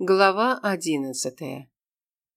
Глава одиннадцатая.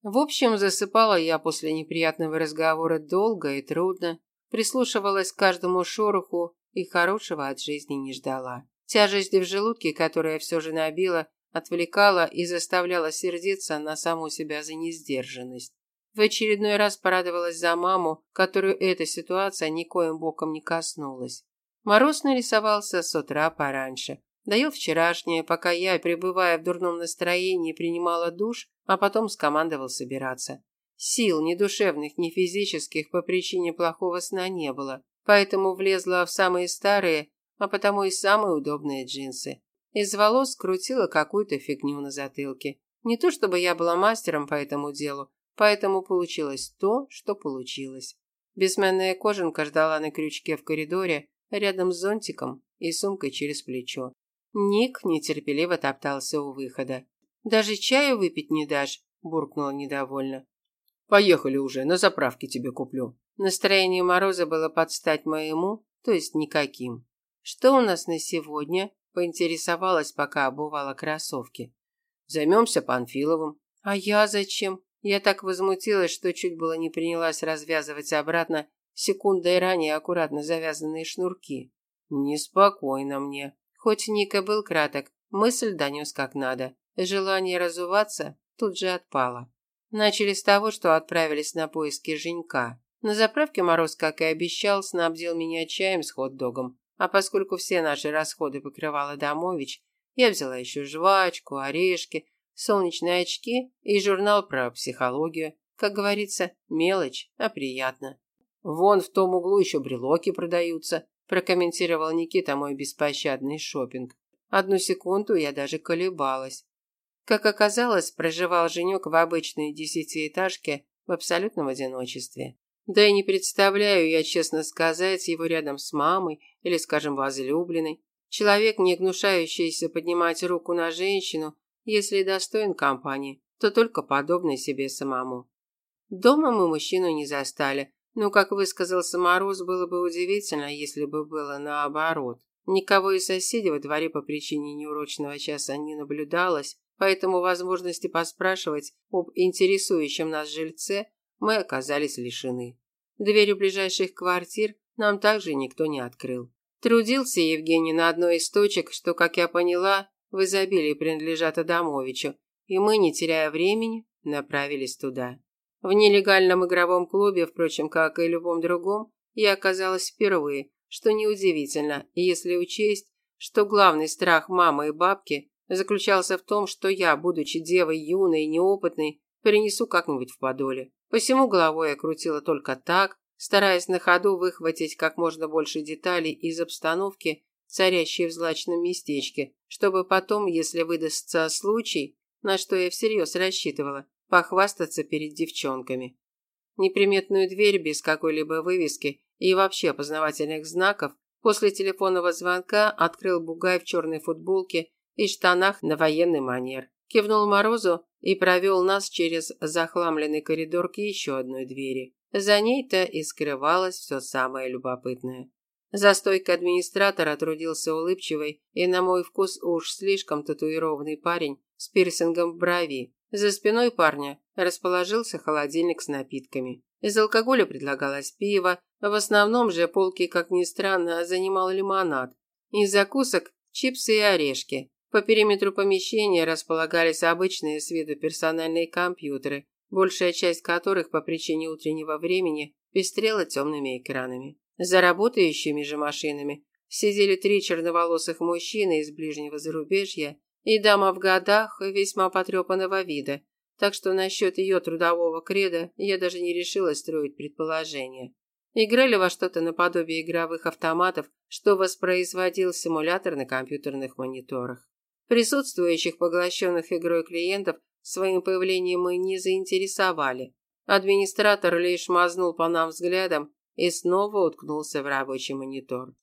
В общем, засыпала я после неприятного разговора долго и трудно, прислушивалась к каждому шороху и хорошего от жизни не ждала. Тяжесть в желудке, которая все же набила, отвлекала и заставляла сердиться на саму себя за несдержанность. В очередной раз порадовалась за маму, которую эта ситуация никоим боком не коснулась. Мороз нарисовался с утра пораньше. Доел вчерашнее, пока я, пребывая в дурном настроении, принимала душ, а потом скомандовал собираться. Сил ни душевных, ни физических по причине плохого сна не было, поэтому влезла в самые старые, а потому и самые удобные джинсы. Из волос крутила какую-то фигню на затылке. Не то чтобы я была мастером по этому делу, поэтому получилось то, что получилось. Бессменная кожанка ждала на крючке в коридоре, рядом с зонтиком и сумкой через плечо. Ник нетерпеливо топтался у выхода. «Даже чаю выпить не дашь?» – буркнула недовольно. «Поехали уже, на заправке тебе куплю». Настроение Мороза было под стать моему, то есть никаким. «Что у нас на сегодня?» – поинтересовалась, пока обувала кроссовки. «Займемся Панфиловым». «А я зачем?» Я так возмутилась, что чуть было не принялась развязывать обратно секундой ранее аккуратно завязанные шнурки. Неспокойно мне. Хоть Ника был краток, мысль донес как надо. Желание разуваться тут же отпало. Начали с того, что отправились на поиски Женька. На заправке Мороз, как и обещал, снабдил меня чаем с хот-догом. А поскольку все наши расходы покрывала Домович, я взяла еще жвачку, орешки, солнечные очки и журнал про психологию. Как говорится, мелочь, а приятно. Вон в том углу еще брелоки продаются прокомментировал Никита мой беспощадный шопинг. Одну секунду я даже колебалась. Как оказалось, проживал Женек в обычной десятиэтажке в абсолютном одиночестве. Да и не представляю я, честно сказать, его рядом с мамой или, скажем, возлюбленной. Человек, не гнушающийся поднимать руку на женщину, если достоин компании, то только подобный себе самому. Дома мы мужчину не застали, ну, как высказался Мороз, было бы удивительно, если бы было наоборот. Никого из соседей во дворе по причине неурочного часа не наблюдалось, поэтому возможности поспрашивать об интересующем нас жильце мы оказались лишены. Двери ближайших квартир нам также никто не открыл. Трудился Евгений на одной из точек, что, как я поняла, в изобилии принадлежат Адамовичу, и мы, не теряя времени, направились туда. В нелегальном игровом клубе, впрочем, как и любом другом, я оказалась впервые, что неудивительно, если учесть, что главный страх мамы и бабки заключался в том, что я, будучи девой юной и неопытной, перенесу как-нибудь в подоле. Посему головой я крутила только так, стараясь на ходу выхватить как можно больше деталей из обстановки, царящей в злачном местечке, чтобы потом, если выдастся случай, на что я всерьез рассчитывала, похвастаться перед девчонками. Неприметную дверь без какой-либо вывески и вообще опознавательных знаков после телефонного звонка открыл бугай в черной футболке и штанах на военный манер. Кивнул Морозу и провел нас через захламленный коридор к еще одной двери. За ней-то и скрывалось все самое любопытное. За стойкой администратора трудился улыбчивый и, на мой вкус, уж слишком татуированный парень с пирсингом в брови. За спиной парня расположился холодильник с напитками. Из алкоголя предлагалось пиво, в основном же полки, как ни странно, занимал лимонад. Из закусок – чипсы и орешки. По периметру помещения располагались обычные с виду персональные компьютеры, большая часть которых по причине утреннего времени пестрела темными экранами. За работающими же машинами сидели три черноволосых мужчины из ближнего зарубежья и дама в годах весьма потрепанного вида, так что насчет ее трудового креда я даже не решилась строить предположения. Играли во что-то наподобие игровых автоматов, что воспроизводил симулятор на компьютерных мониторах. Присутствующих поглощенных игрой клиентов своим появлением мы не заинтересовали. Администратор лишь мазнул по нам взглядом и снова уткнулся в рабочий монитор.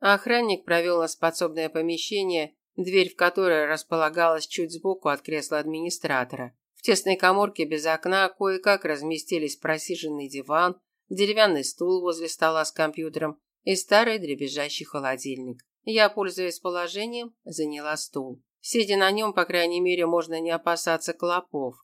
Охранник провел нас в подсобное помещение, дверь в которое располагалась чуть сбоку от кресла администратора. В тесной коморке без окна кое-как разместились просиженный диван, деревянный стул возле стола с компьютером и старый дребезжащий холодильник. Я, пользуясь положением, заняла стул. Сидя на нем, по крайней мере, можно не опасаться клопов.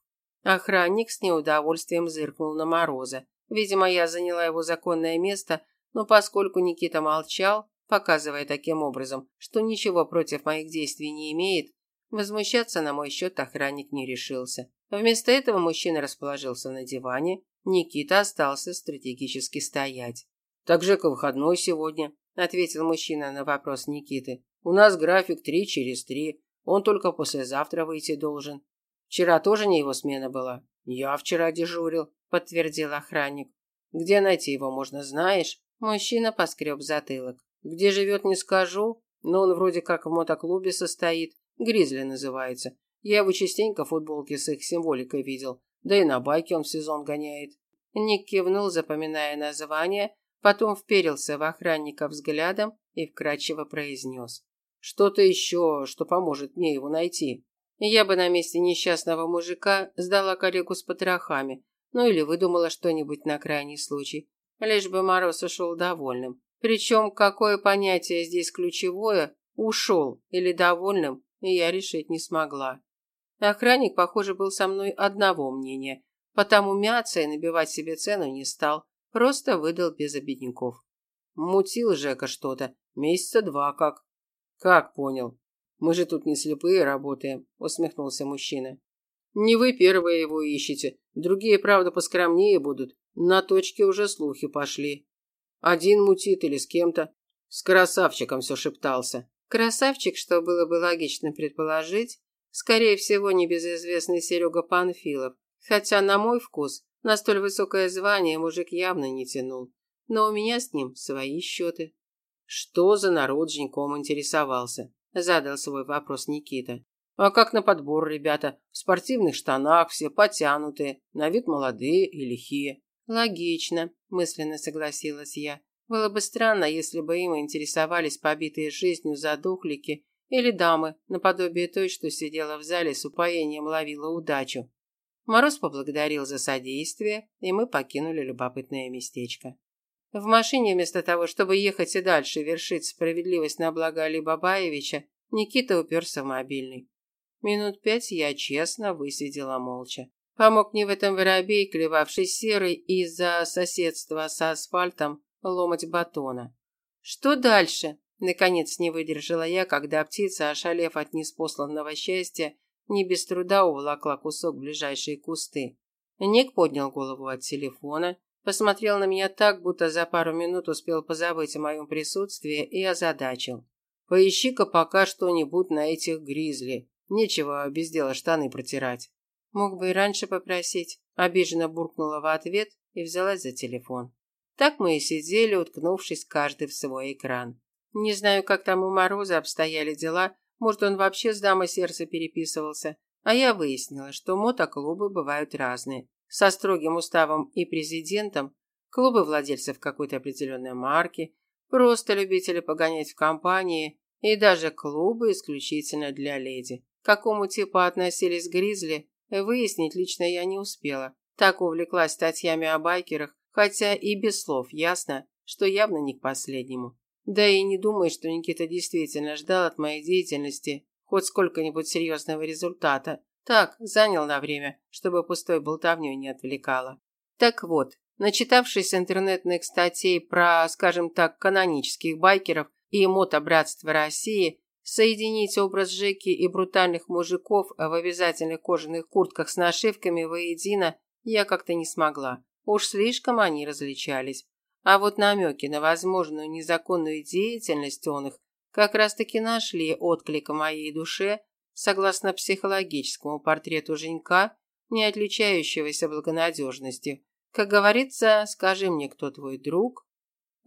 Охранник с неудовольствием зыркнул на Мороза. Видимо, я заняла его законное место, но поскольку Никита молчал, показывая таким образом, что ничего против моих действий не имеет, возмущаться на мой счет охранник не решился. Вместо этого мужчина расположился на диване, Никита остался стратегически стоять. «Так Жека выходной сегодня», – ответил мужчина на вопрос Никиты. «У нас график три через три. Он только послезавтра выйти должен. Вчера тоже не его смена была. Я вчера дежурил, подтвердил охранник. Где найти его можно, знаешь? Мужчина поскреб затылок. Где живет, не скажу, но он вроде как в мотоклубе состоит. Гризли называется. Я его частенько в футболке с их символикой видел. Да и на байке он в сезон гоняет. Ник кивнул, запоминая название, потом вперился в охранника взглядом и вкрадчиво произнес. Что-то еще, что поможет мне его найти. Я бы на месте несчастного мужика сдала коллегу с потрохами, ну или выдумала что-нибудь на крайний случай. Лишь бы Мороз ушел довольным. Причем, какое понятие здесь ключевое, ушел или довольным, я решить не смогла. Охранник, похоже, был со мной одного мнения, потому мяться и набивать себе цену не стал, просто выдал без обедняков. Мутил Жека что-то, месяца два как. Как понял? Мы же тут не слепые работаем, усмехнулся мужчина. Не вы первые его ищете, другие, правда, поскромнее будут. На точке уже слухи пошли. Один мутит или с кем-то. С красавчиком все шептался. Красавчик, что было бы логично предположить, скорее всего, небезызвестный Серега Панфилов, хотя, на мой вкус, на столь высокое звание мужик явно не тянул. Но у меня с ним свои счеты. Что за народ Женьком интересовался? Задал свой вопрос Никита. А как на подбор, ребята? В спортивных штанах, все потянутые, на вид молодые и лихие. Логично, мысленно согласилась я. Было бы странно, если бы им интересовались побитые жизнью задохлики или дамы, наподобие той, что сидела в зале с упоением ловила удачу. Мороз поблагодарил за содействие, и мы покинули любопытное местечко. В машине вместо того, чтобы ехать и дальше вершить справедливость на благо Али Бабаевича, Никита уперся в мобильный. Минут пять я честно высидела молча. Помог мне в этом воробей, клевавший серый из-за соседства с асфальтом ломать батона. Что дальше? Наконец не выдержала я, когда птица, ошалев от неспосланного счастья, не без труда уволокла кусок в ближайшие кусты. Ник поднял голову от телефона, Посмотрел на меня так, будто за пару минут успел позабыть о моем присутствии и озадачил. Поищи-ка пока что-нибудь на этих гризли. Нечего без дела штаны протирать. Мог бы и раньше попросить. Обиженно буркнула в ответ и взялась за телефон. Так мы и сидели, уткнувшись каждый в свой экран. Не знаю, как там у Мороза обстояли дела, может, он вообще с дамой сердца переписывался. А я выяснила, что мотоклубы бывают разные со строгим уставом и президентом, клубы владельцев какой-то определенной марки, просто любители погонять в компании и даже клубы исключительно для леди. К какому типу относились гризли, выяснить лично я не успела. Так увлеклась статьями о байкерах, хотя и без слов ясно, что явно не к последнему. Да и не думаю, что Никита действительно ждал от моей деятельности хоть сколько-нибудь серьезного результата. Так, занял на время, чтобы пустой болтовню не отвлекало. Так вот, начитавшись интернетных статей про, скажем так, канонических байкеров и мотобратство России, соединить образ Жеки и брутальных мужиков в обязательных кожаных куртках с нашивками воедино я как-то не смогла. Уж слишком они различались. А вот намеки на возможную незаконную деятельность он их как раз-таки нашли отклик в моей душе согласно психологическому портрету Женька, не отличающегося благонадежностью. Как говорится, скажи мне, кто твой друг.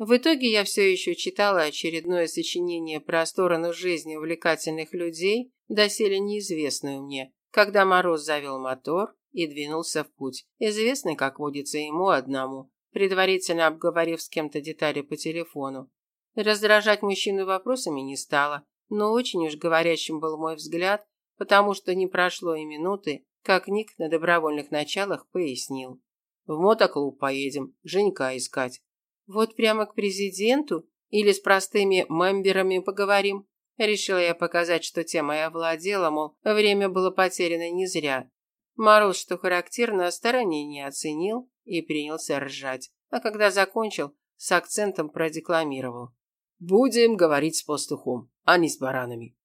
В итоге я все еще читала очередное сочинение про сторону жизни увлекательных людей, доселе неизвестную мне, когда Мороз завел мотор и двинулся в путь, известный, как водится ему одному, предварительно обговорив с кем-то детали по телефону. Раздражать мужчину вопросами не стала, но очень уж говорящим был мой взгляд, потому что не прошло и минуты, как Ник на добровольных началах пояснил. В мотоклуб поедем, Женька искать. Вот прямо к президенту или с простыми мемберами поговорим? Решила я показать, что тема я овладела, мол, время было потеряно не зря. Мороз, что характерно, старания не оценил и принялся ржать. А когда закончил, с акцентом продекламировал. Будем говорить с пастухом, а не с баранами.